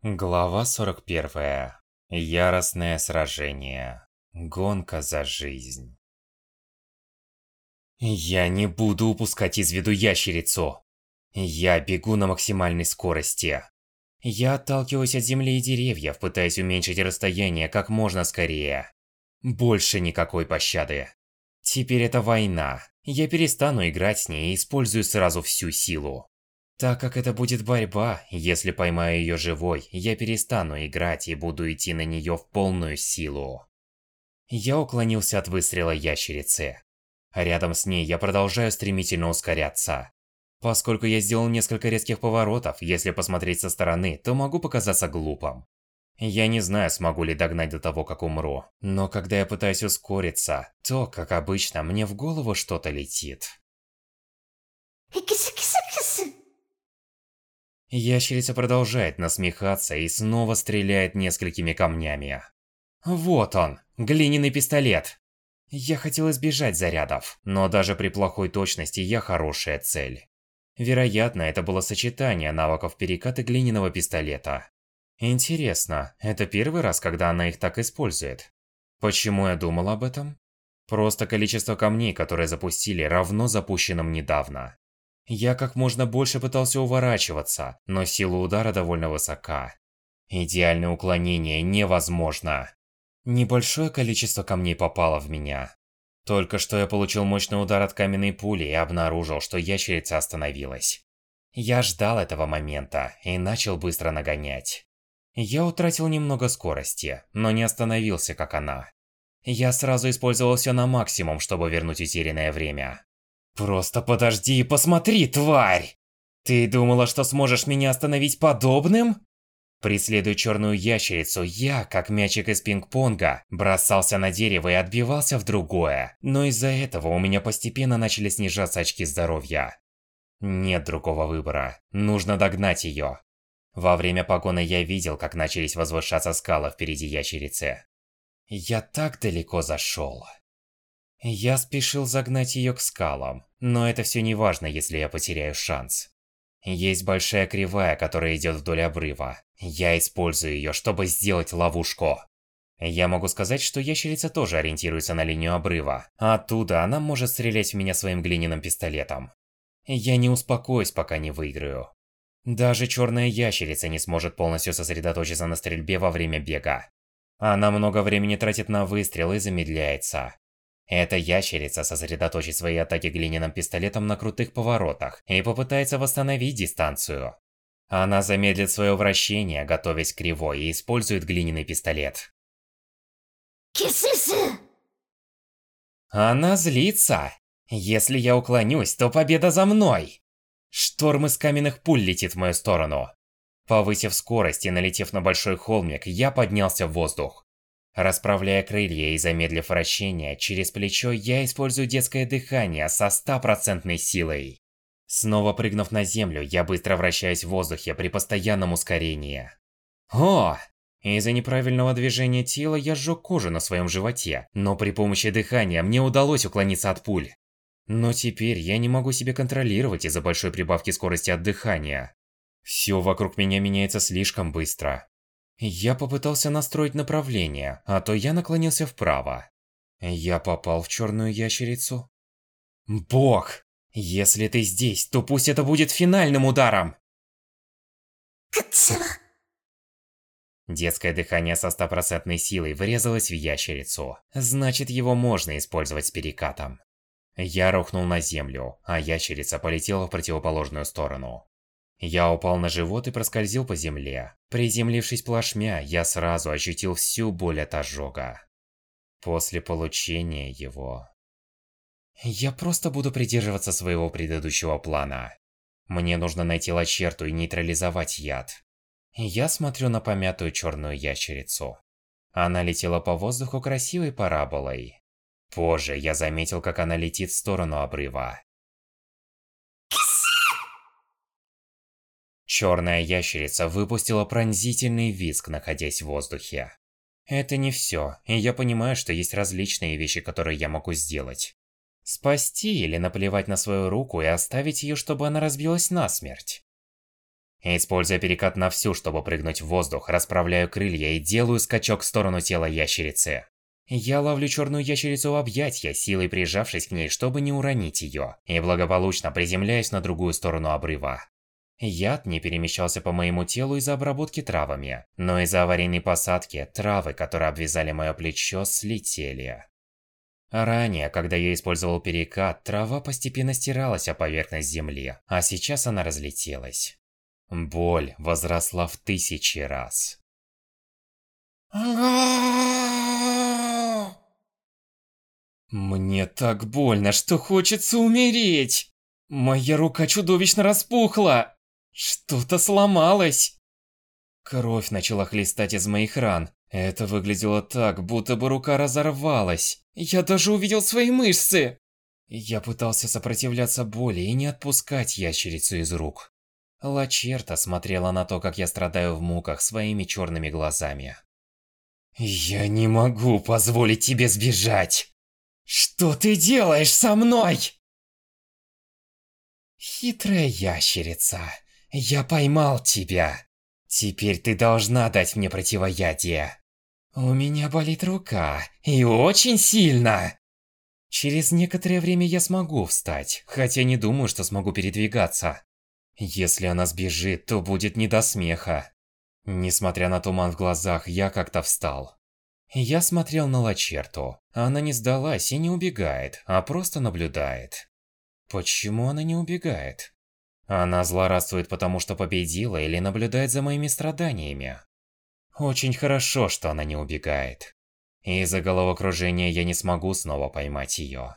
Глава 41. Яростное сражение. Гонка за жизнь. Я не буду упускать из виду ящерицу. Я бегу на максимальной скорости. Я отталкиваюсь от земли и деревьев, пытаясь уменьшить расстояние как можно скорее. Больше никакой пощады. Теперь это война. Я перестану играть с ней и использую сразу всю силу. Так как это будет борьба, если поймаю ее живой, я перестану играть и буду идти на нее в полную силу. Я уклонился от выстрела ящерицы. Рядом с ней я продолжаю стремительно ускоряться. Поскольку я сделал несколько резких поворотов, если посмотреть со стороны, то могу показаться глупым. Я не знаю, смогу ли догнать до того, как умру. Но когда я пытаюсь ускориться, то, как обычно, мне в голову что-то летит. Ящерица продолжает насмехаться и снова стреляет несколькими камнями. Вот он, глиняный пистолет. Я хотел избежать зарядов, но даже при плохой точности я хорошая цель. Вероятно, это было сочетание навыков переката глиняного пистолета. Интересно, это первый раз, когда она их так использует? Почему я думал об этом? Просто количество камней, которые запустили, равно запущенным недавно. Я как можно больше пытался уворачиваться, но сила удара довольно высока. Идеальное уклонение невозможно. Небольшое количество камней попало в меня. Только что я получил мощный удар от каменной пули и обнаружил, что ящерица остановилась. Я ждал этого момента и начал быстро нагонять. Я утратил немного скорости, но не остановился, как она. Я сразу использовал все на максимум, чтобы вернуть утерянное время. Просто подожди и посмотри, тварь! Ты думала, что сможешь меня остановить подобным? Преследуя черную ящерицу, я, как мячик из пинг-понга, бросался на дерево и отбивался в другое. Но из-за этого у меня постепенно начали снижаться очки здоровья. Нет другого выбора. Нужно догнать ее. Во время погоны я видел, как начались возвышаться скалы впереди ящерицы. Я так далеко зашел. Я спешил загнать ее к скалам, но это все не важно, если я потеряю шанс. Есть большая кривая, которая идет вдоль обрыва. Я использую ее, чтобы сделать ловушку. Я могу сказать, что ящерица тоже ориентируется на линию обрыва. Оттуда она может стрелять в меня своим глиняным пистолетом. Я не успокоюсь, пока не выиграю. Даже черная ящерица не сможет полностью сосредоточиться на стрельбе во время бега. Она много времени тратит на выстрел и замедляется. Эта ящерица сосредоточит свои атаки глиняным пистолетом на крутых поворотах и попытается восстановить дистанцию. Она замедлит свое вращение, готовясь к кривой, и использует глиняный пистолет. Кисысы! Она злится. Если я уклонюсь, то победа за мной. Шторм из каменных пуль летит в мою сторону. Повысив скорость и налетев на большой холмик, я поднялся в воздух. Расправляя крылья и замедлив вращение, через плечо я использую детское дыхание со стопроцентной силой. Снова прыгнув на землю, я быстро вращаюсь в воздухе при постоянном ускорении. О! Из-за неправильного движения тела я сжег кожу на своем животе, но при помощи дыхания мне удалось уклониться от пуль. Но теперь я не могу себя контролировать из-за большой прибавки скорости от дыхания. Все вокруг меня меняется слишком быстро. Я попытался настроить направление, а то я наклонился вправо. Я попал в черную ящерицу. Бог! Если ты здесь, то пусть это будет финальным ударом! Детское дыхание со стопроцентной силой врезалось в ящерицу. Значит, его можно использовать с перекатом. Я рухнул на землю, а ящерица полетела в противоположную сторону. Я упал на живот и проскользил по земле. Приземлившись плашмя, я сразу ощутил всю боль от ожога. После получения его... Я просто буду придерживаться своего предыдущего плана. Мне нужно найти лачерту и нейтрализовать яд. Я смотрю на помятую черную ящерицу. Она летела по воздуху красивой параболой. Позже я заметил, как она летит в сторону обрыва. Черная ящерица выпустила пронзительный визг, находясь в воздухе. Это не все, и я понимаю, что есть различные вещи, которые я могу сделать. Спасти или наплевать на свою руку и оставить ее, чтобы она разбилась насмерть. Используя перекат на всю, чтобы прыгнуть в воздух, расправляю крылья и делаю скачок в сторону тела ящерицы. Я ловлю черную ящерицу в объятья, силой прижавшись к ней, чтобы не уронить ее, и благополучно приземляюсь на другую сторону обрыва. Яд не перемещался по моему телу из-за обработки травами, но из-за аварийной посадки травы, которые обвязали мое плечо, слетели. Ранее, когда я использовал перекат, трава постепенно стиралась о поверхность земли, а сейчас она разлетелась. Боль возросла в тысячи раз. Мне так больно, что хочется умереть. Моя рука чудовищно распухла. Что-то сломалось. Кровь начала хлестать из моих ран. Это выглядело так, будто бы рука разорвалась. Я даже увидел свои мышцы. Я пытался сопротивляться боли и не отпускать ящерицу из рук. Лачерта смотрела на то, как я страдаю в муках своими черными глазами. «Я не могу позволить тебе сбежать!» Что ты делаешь со мной? Хитрая ящерица, я поймал тебя. Теперь ты должна дать мне противоядие. У меня болит рука, и очень сильно. Через некоторое время я смогу встать, хотя не думаю, что смогу передвигаться. Если она сбежит, то будет не до смеха. Несмотря на туман в глазах, я как-то встал. Я смотрел на Лачерту. Она не сдалась и не убегает, а просто наблюдает. Почему она не убегает? Она злорадствует потому, что победила или наблюдает за моими страданиями? Очень хорошо, что она не убегает. Из-за головокружения я не смогу снова поймать ее.